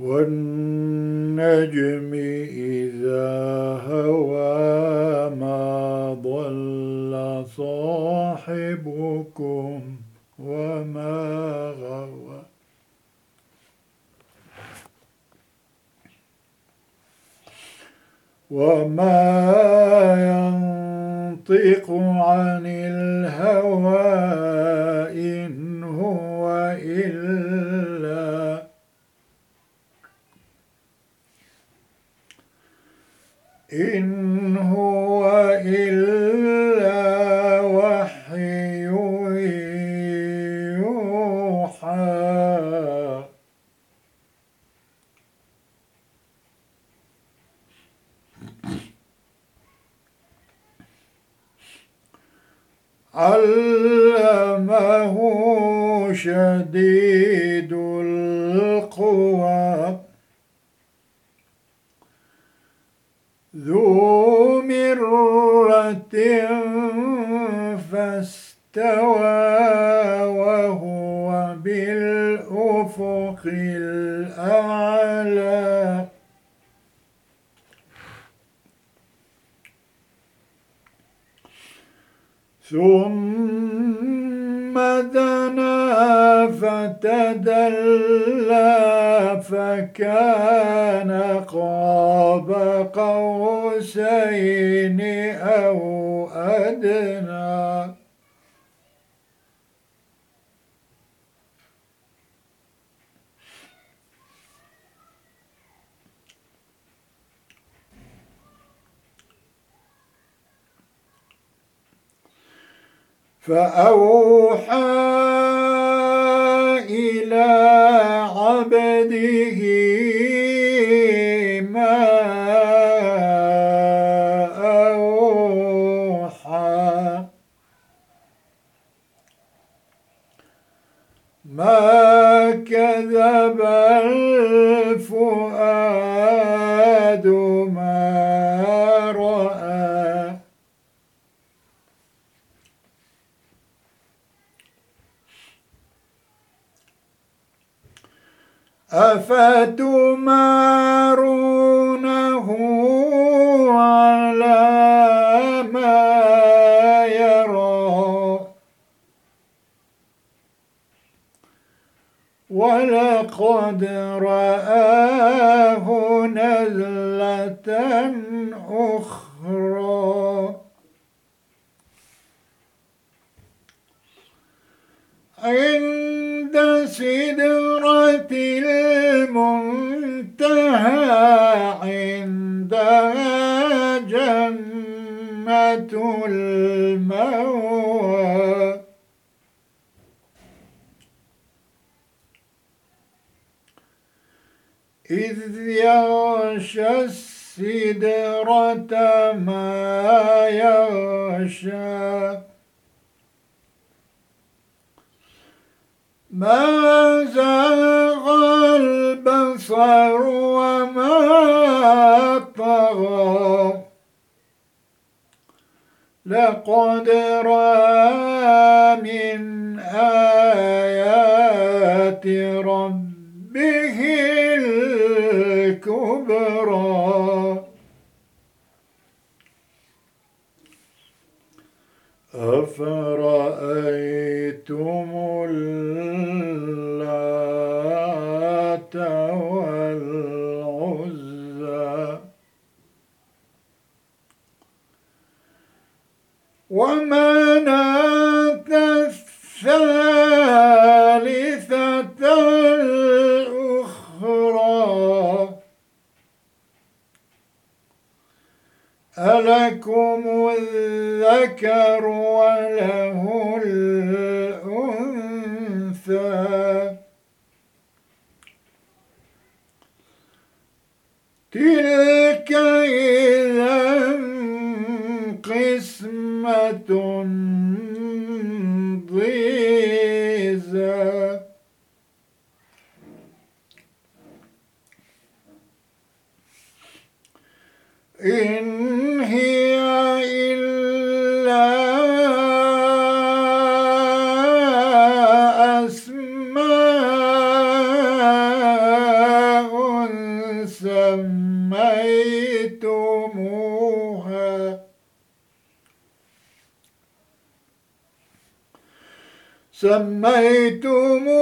والنجم إذا هوى ما ضل صاحبكم وما غوى. وما ينطق عن الهوى إن هو إلا وحي يوحى. علمه شديد القوى. ذو مرة فاستوى وهو بالأفق الأعلى. ثم دنا فتدلى فكان قاب قوسين أو أدنى. فأوحى إلى عبده ما أوحى. ما كذب الفؤاد ما رأى أفتمارونه المأوى إذ يغشى السدرة ما يغشى. ما زاغ البصر وما طغى. لقد رأى من آيات ربه الكبرى. أفرأيتم سميتموها.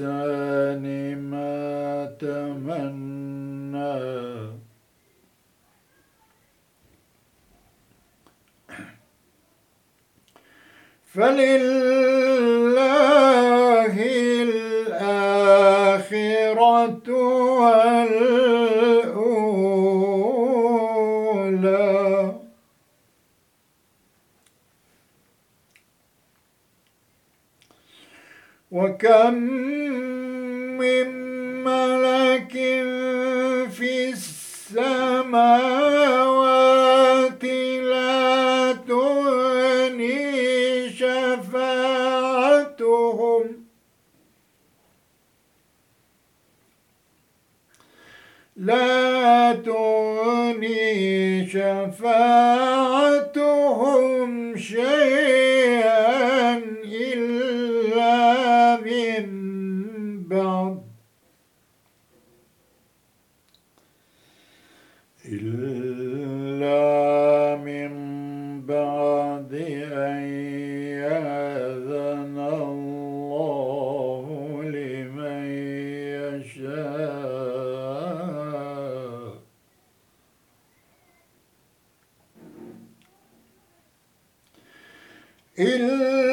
الإنسان ما تمنى. فلله الآخرة والأولى. وكم من ملك في السماوات لا تغني شفاعتهم. لا تغني شفاعتهم شيئا إلا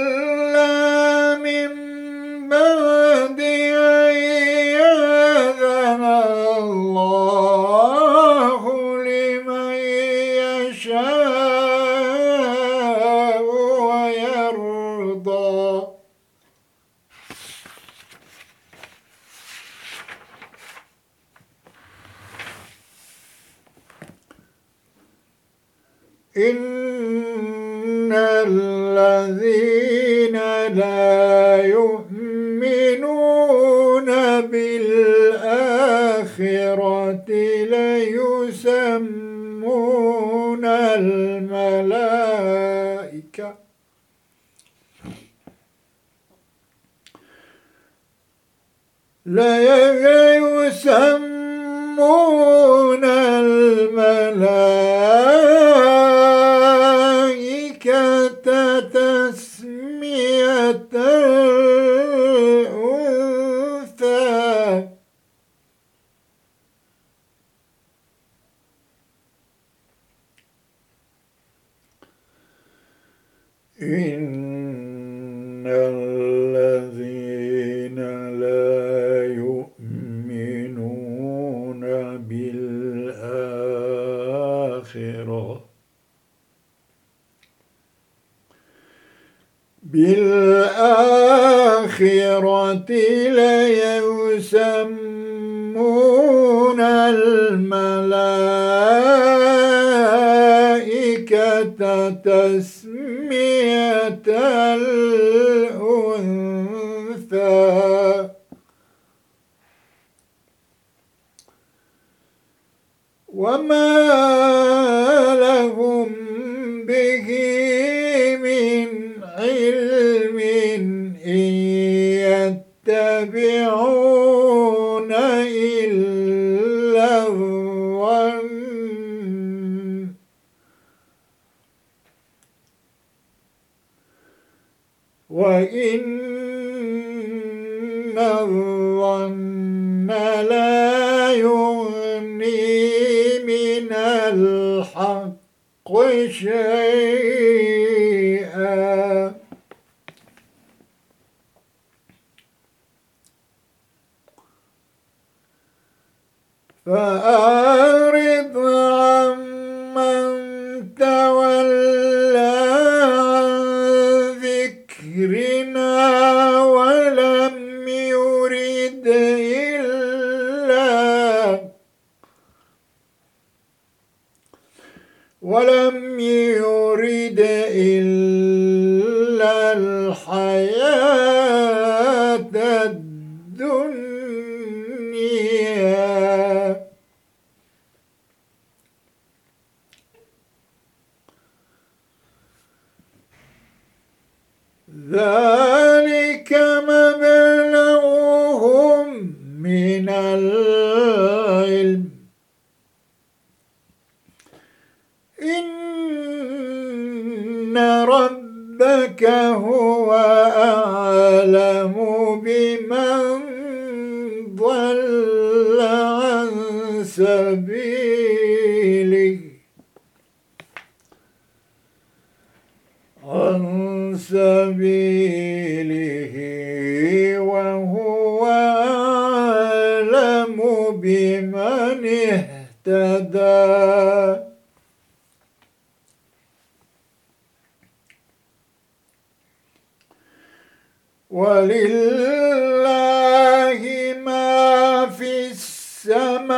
في السماوات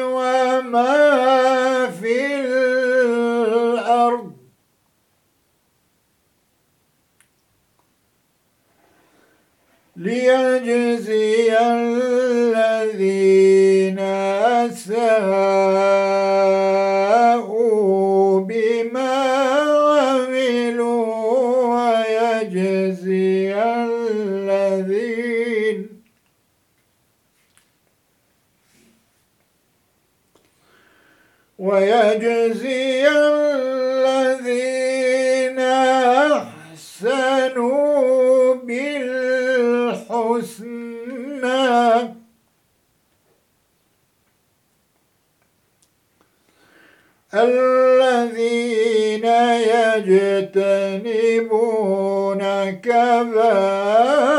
وما في الأرض. ليجزي الذين أسهلوا ويجزي الذين أحسنوا بالحسنى. الذين يجتنبون كبائر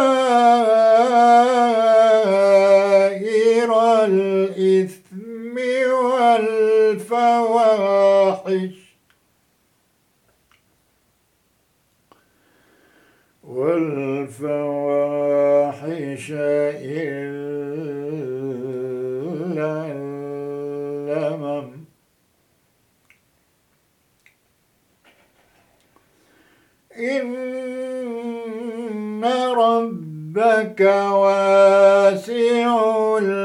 إن ربك واسع الأرض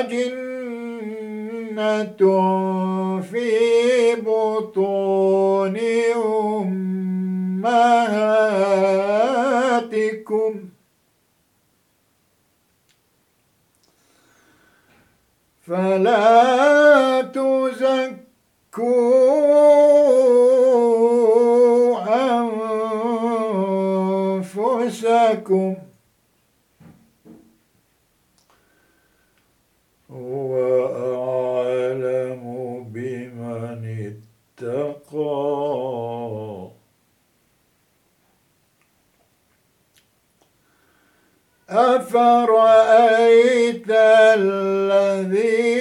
أجنة في بطون أمهاتكم. فلا تزكوا أنفسكم. فرأيت الذي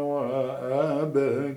وأبكى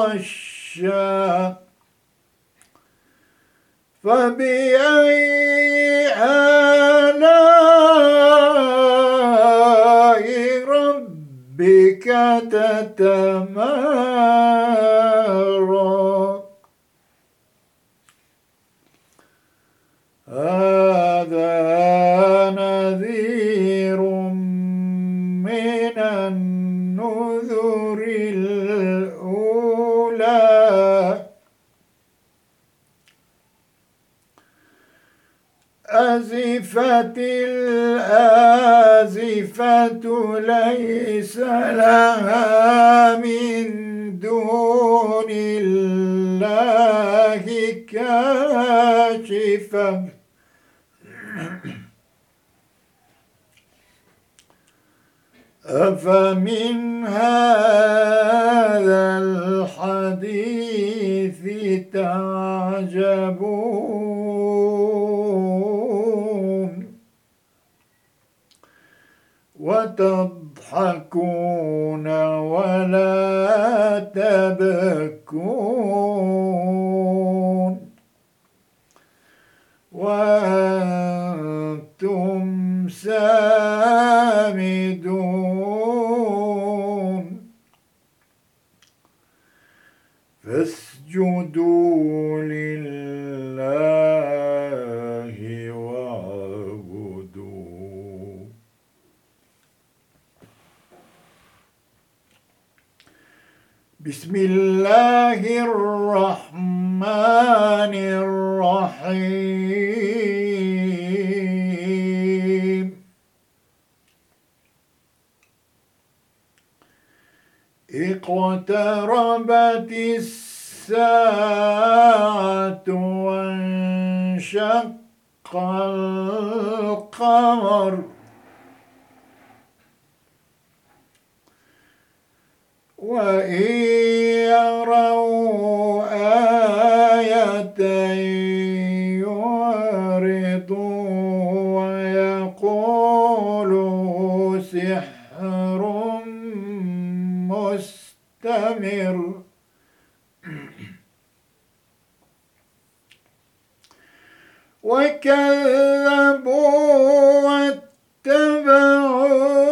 غشا فبأي آلاء ربك تتمارى الآزفة ليس لها من دون الله كاشفة. أفمن هذا الحديث تعجبون؟ وتضحكون ولا تبكون. وأنتم سامدون. فاسجدوا لله بسم الله الرحمن الرحيم. اقتربت الساعة وانشق القمر. وإن يروا آية ويقولوا سحر مستمر. وكذبوا واتبعوا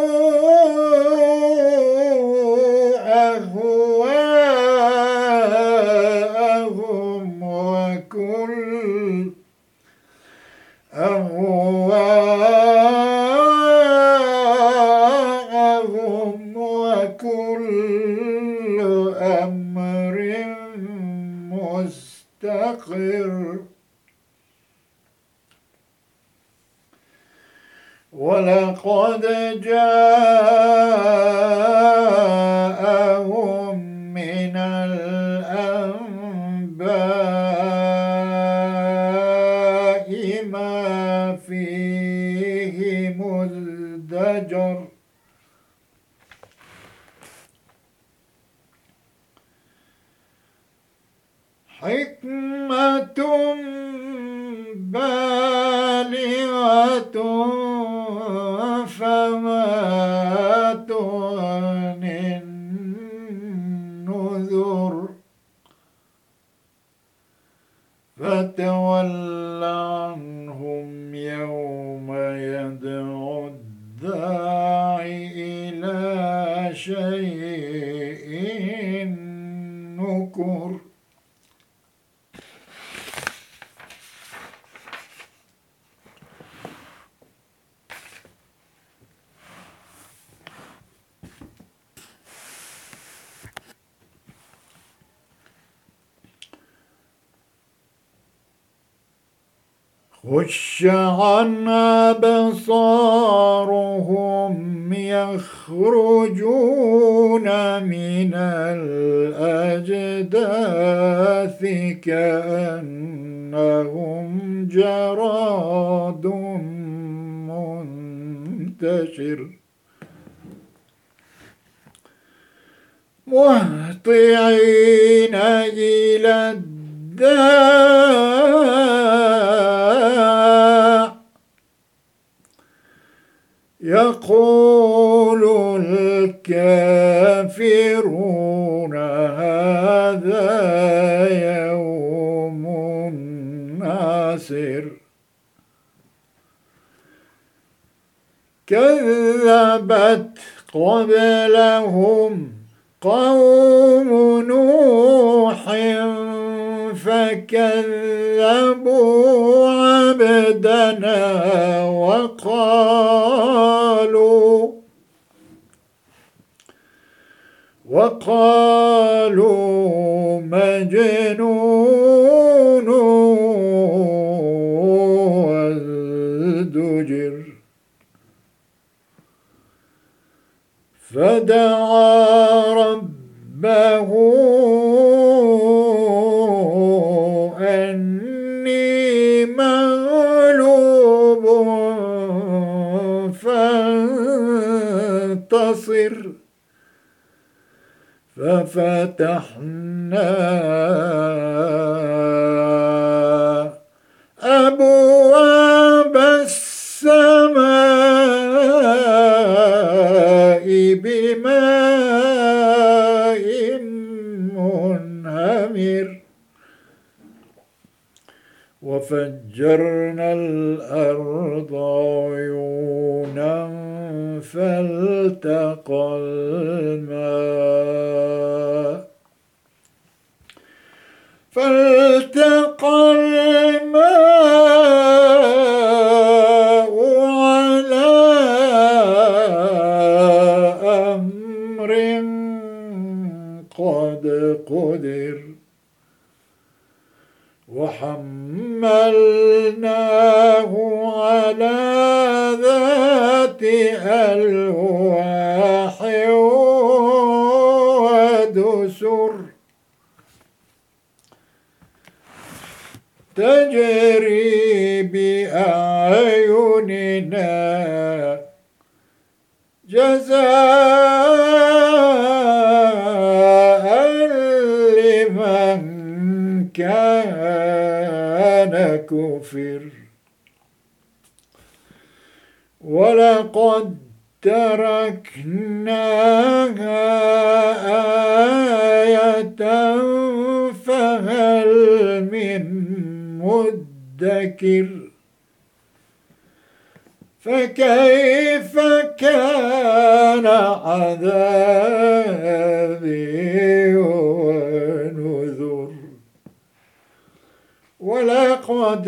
خش عن أبصارهم يخرجون من الأجداث كأنهم جراد منتشر. مهطعين إلى الوداع يقول الكافرون هذا يوم ناصر. كذبت قبلهم قوم نوح فكذبوا عبدنا وقالوا وقالوا مجنون وازدجر فدعا ربه فانتصر ففتحنا أبواب السماء بماء منهمر. وفجرنا الأرض عيونا فالتقى الماء. فالتقى الماء على أمر قد قدر. وحملناه ألواح ودسر تجري بأعيننا جزاء لمن كان كفر ولقد تركناها آية فهل من مدكر؟ فكيف كان عذابي ونذر؟ ولقد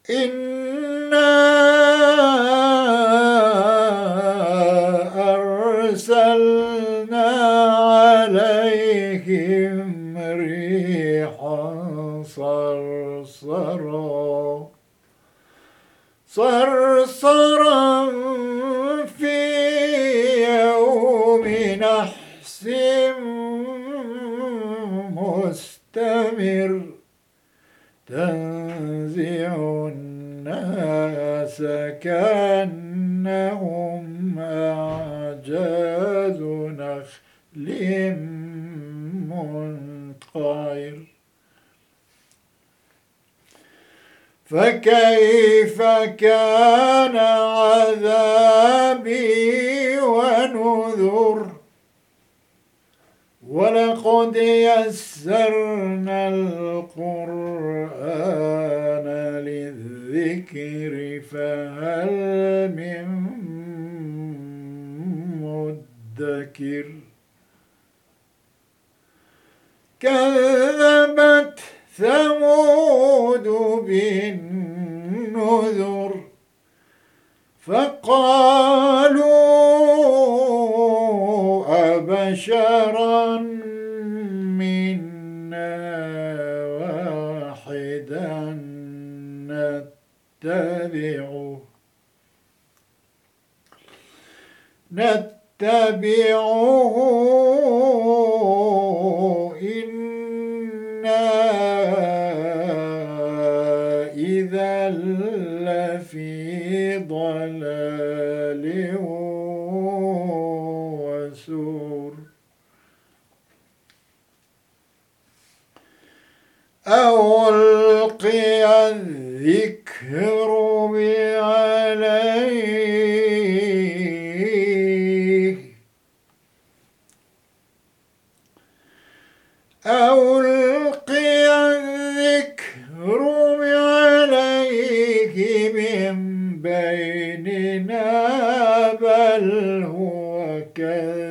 إنا فكيف كان عذابي ونذر؟ ولقد يسرنا القرآن للذكر فهل من مدكر؟ كذبت ثمود عذر فقالوا أبشرا منا واحدا نتبعه نتبعه الذكر عليه أو ألقي الذكر من بيننا بل هو كذاب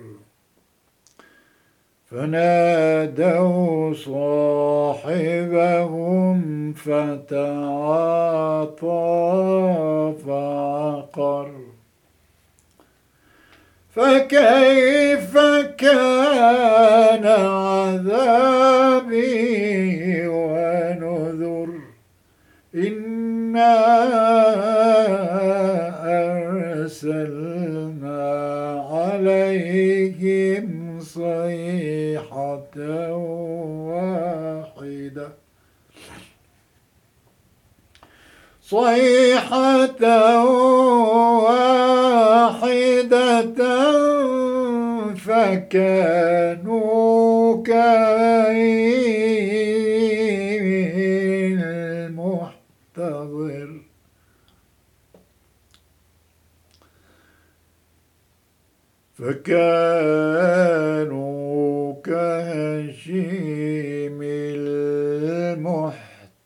فنادوا صاحبهم فتعاطى فعقر. فكيف كان عذابي ونذر؟ إنا أرسلنا عليهم صيحة واحدة. صيحة واحدة فكانوا كعين المحتضر. فكانوا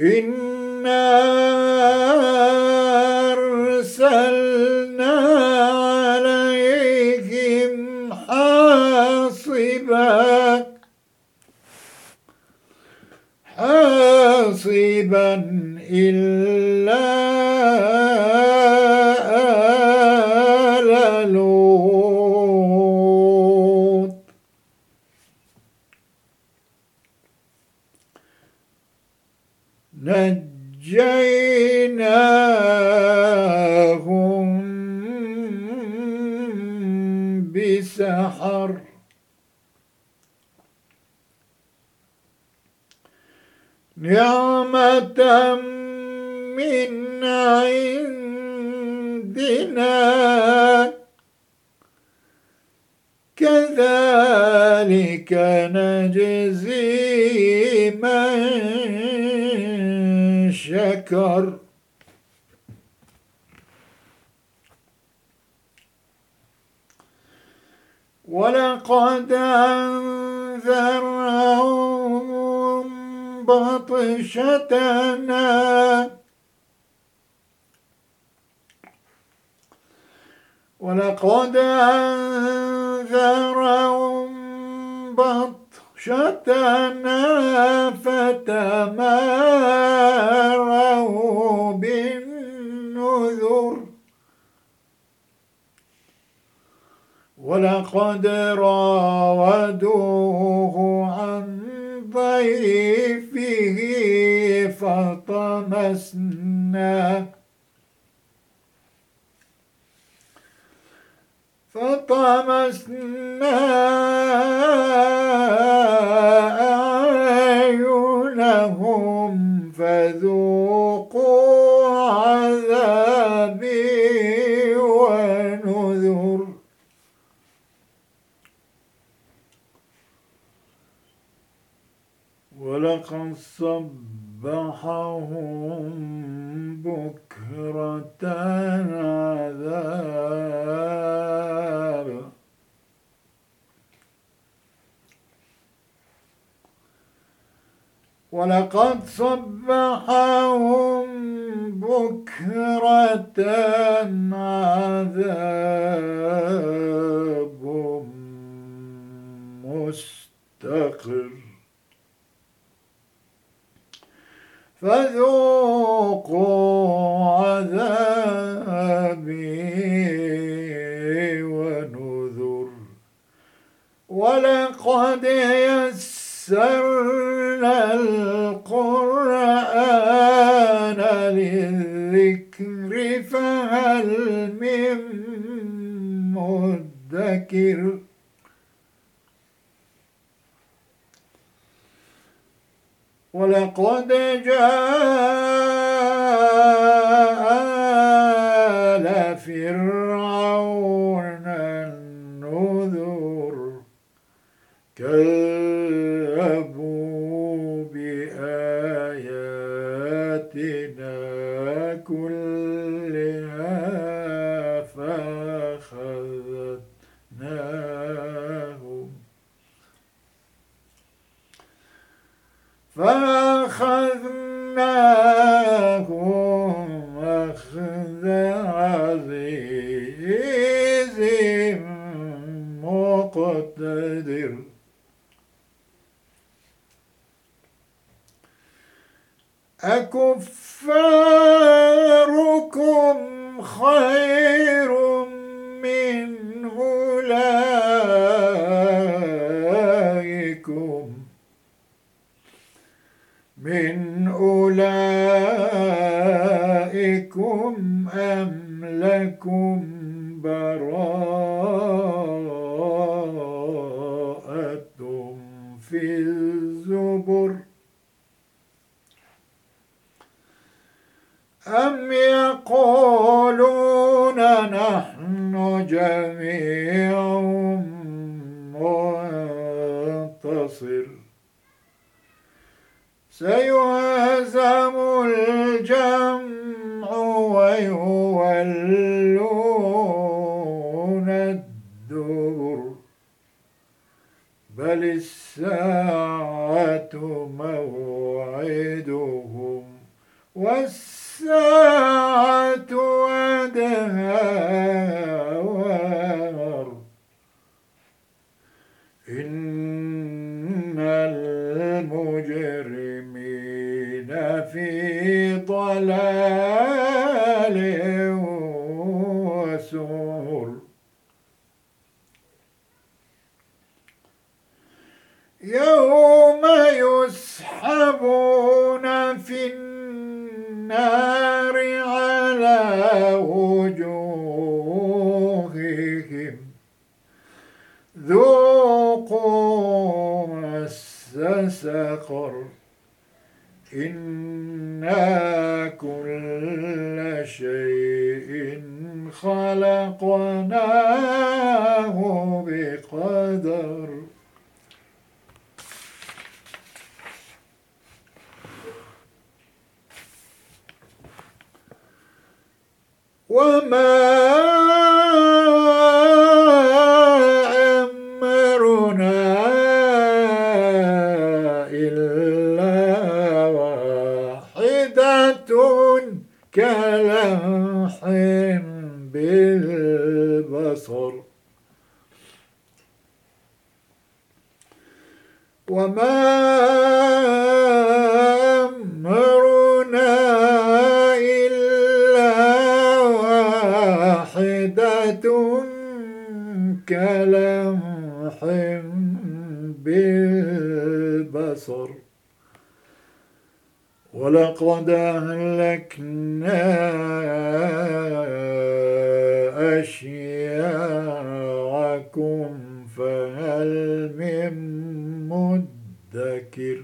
إنا أرسلنا عليهم حاصبا حاصبا إلا نعمة من عندنا. كذلك نجزي من شكر. ولقد أنذرهم بطشتنا ولقد أنذرهم بطشتنا فتماروا بالنذر. ولقد راودوه عن ضيفه فطمسنا فطمسنا أعينهم فذوقوا عذابي ونذر ولقد صبحهم بكرة عذاب. ولقد صبحهم بكرة عذاب مستقر. فذوقوا عذابي ونذر. ولقد يسرنا القرآن للذكر فهل من مدكر؟ ولقد جاء أكفاركم خير كل شيء خلقناه بقدر. وما يظهر وما أمرنا إلا واحدة كلمح بالبصر. ولقد أهلكنا أشياعكم فهل من مدكر؟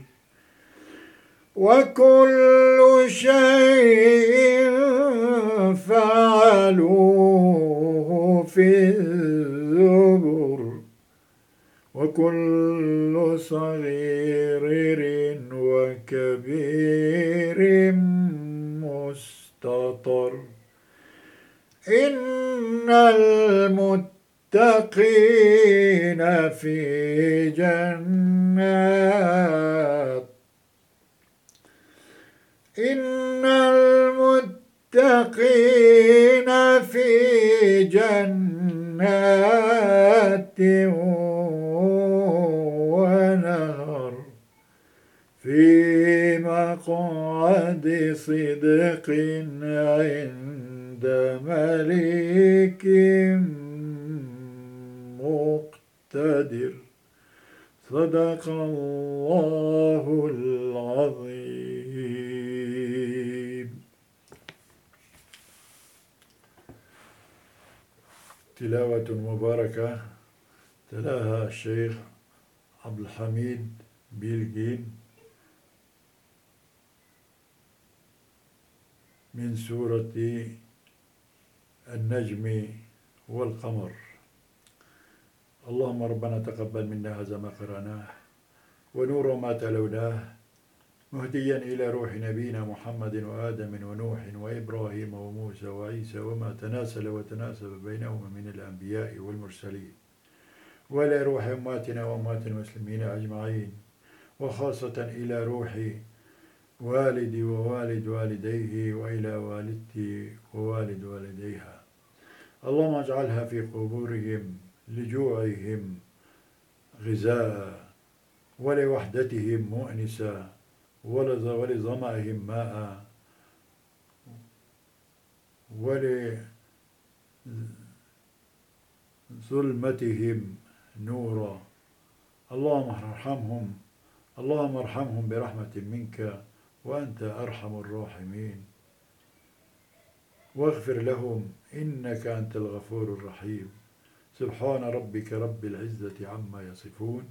وكل شيء فعلوه في الزبر. وكل صغير وكبير مستطر. إن المتقين في جنات. إن المتقين في جنات ونهر في مقعد صدق عند مليك مقتدر. صدق الله العظيم. تلاوة مباركة تلاها الشيخ عبد الحميد بيلجين من سورة النجم والقمر. اللهم ربنا تقبل منا هذا ما قرأناه ونور ما تلوناه مهديا إلى روح نبينا محمد وآدم ونوح وإبراهيم وموسى وعيسى وما تناسل وتناسب بينهما من الأنبياء والمرسلين وإلى روح أماتنا وأمات المسلمين أجمعين وخاصة إلى روح والدي ووالد والديه وإلى والدتي ووالد والديها. اللهم اجعلها في قبورهم لجوعهم غذاء ولوحدتهم مؤنسا ولظمأهم ماء ولظلمتهم نورا. اللهم ارحمهم اللهم ارحمهم برحمة منك وأنت أرحم الراحمين. واغفر لهم إنك أنت الغفور الرحيم. سبحان ربك رب العزة عما يصفون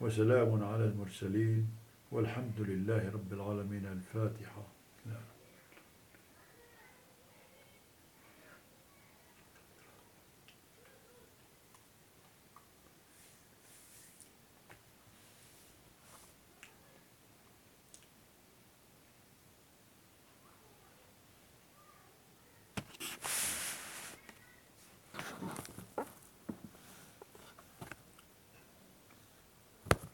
وسلام على المرسلين والحمد لله رب العالمين. الفاتحة.